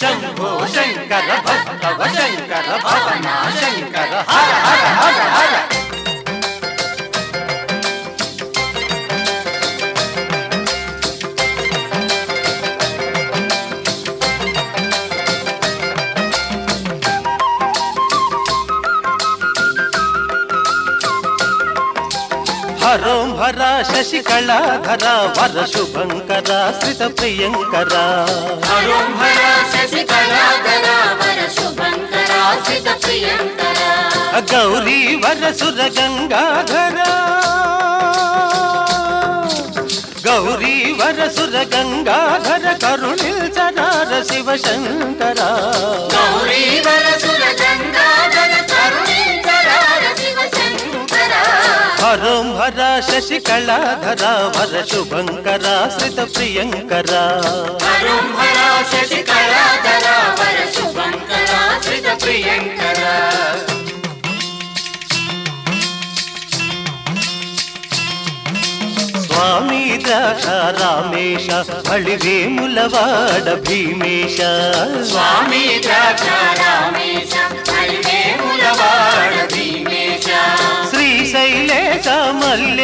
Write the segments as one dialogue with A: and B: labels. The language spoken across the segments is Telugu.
A: శంభో శంకర భక్తవ శంకర భవన శంకర హర హర హర హర హరోం హర శశికళాధర వర శుభంకర శ్రిత ప్రియంకర.
B: హరోం హర శశికళాధర వర శుభంకర సిత ప్రియంకర.
A: గౌరీ వర సుర గంగాధర. గౌరీ వర సుర గంగాధర కరుణిల్చరార శివ శంకర. శశికళాధర వర శుభంకర శ్రిత ప్రియంకర. స్వామి ద్రాక్ష రామేశ బళివేములవాడ భీమేశ.
B: స్వామి ద్రాక్ష రామేశ హరివేములవాడ భీమేశ.
A: శ్రీశైలేశ మల్లేశ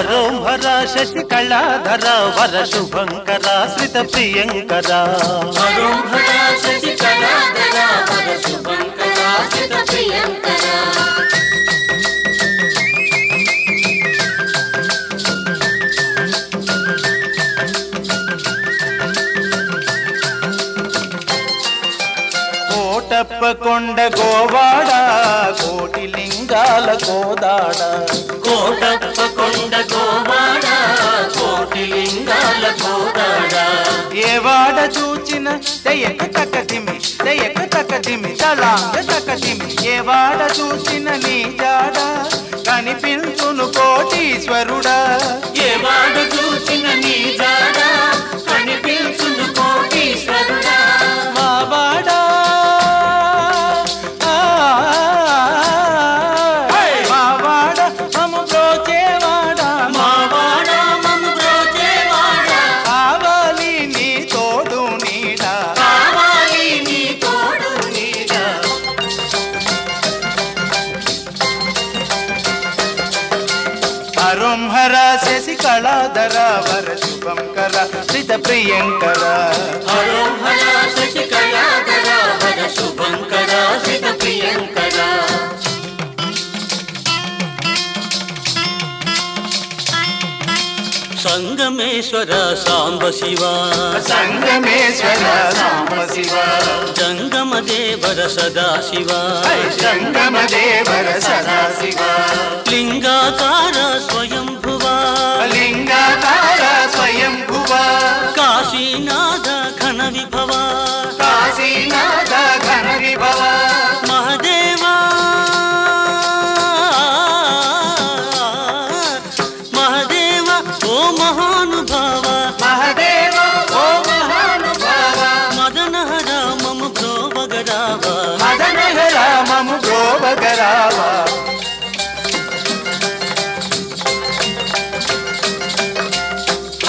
A: హరోం హర శశికళాధర వర శుభంకర శ్రిత ప్రియంకర
B: హరోం
A: కోటప్ప కొండ గోవాడ కోటి లింగాల కోదాడ.
B: కోటప్ప కొండ గోవాడ కోటి లింగాల కోదాడ
A: ఏవాడ చూచిన దయక తకదిమి దయక తకదిమి తలాంగ తకదిమి ఏవాడ చూచిన నీ జాడ కనిపించును కోటీశ్వరుడా. శశికళాధర వర శుభంకర శ్రిత ప్రియంకర.
B: హరోం హర శశికళాధర వర శుభంకర సిత ప్రియంకర. సంగమేశ్వర సాంబ శివ.
A: సంగమేశ్వర సాంబ శివ.
B: జంగమ దేవర సదా శివ.
A: సంగమ దేవర సదా శివ.
B: లింగాకార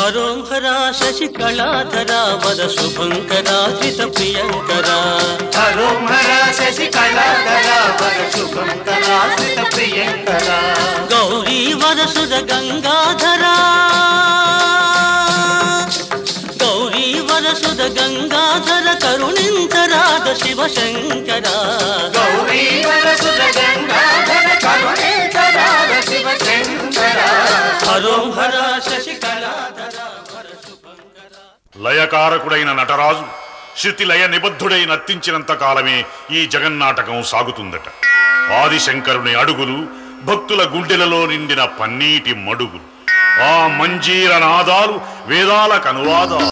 B: హరోం హరా శశికళాధర వర శుభంకరా జిత ప్రియంకరా
A: హరోమర శశికళాధర వర శుభంకర శ్రిత ప్రియంకర
B: గౌరీ వరసుర గంగాధరా. గౌరీ వరసుర గంగాధర కరుణింతరాధ శివశంకర.
A: గౌరీ వరసుర గంగాధర కరుణేశ్వరార శివ శంకర
B: హరోం హర శశికళాధర. వర
C: లయకారకుడైన నటరాజు శృతి లయ నిబద్ధుడై నర్తించినంత కాలమే ఈ జగన్నాటకం సాగుతుందట. ఆదిశంకరుని అడుగులు భక్తుల గుండెలలో నిండిన పన్నీటి మడుగులు ఆ మంజీర నాదాలు వేదాలకు అనువాదాలు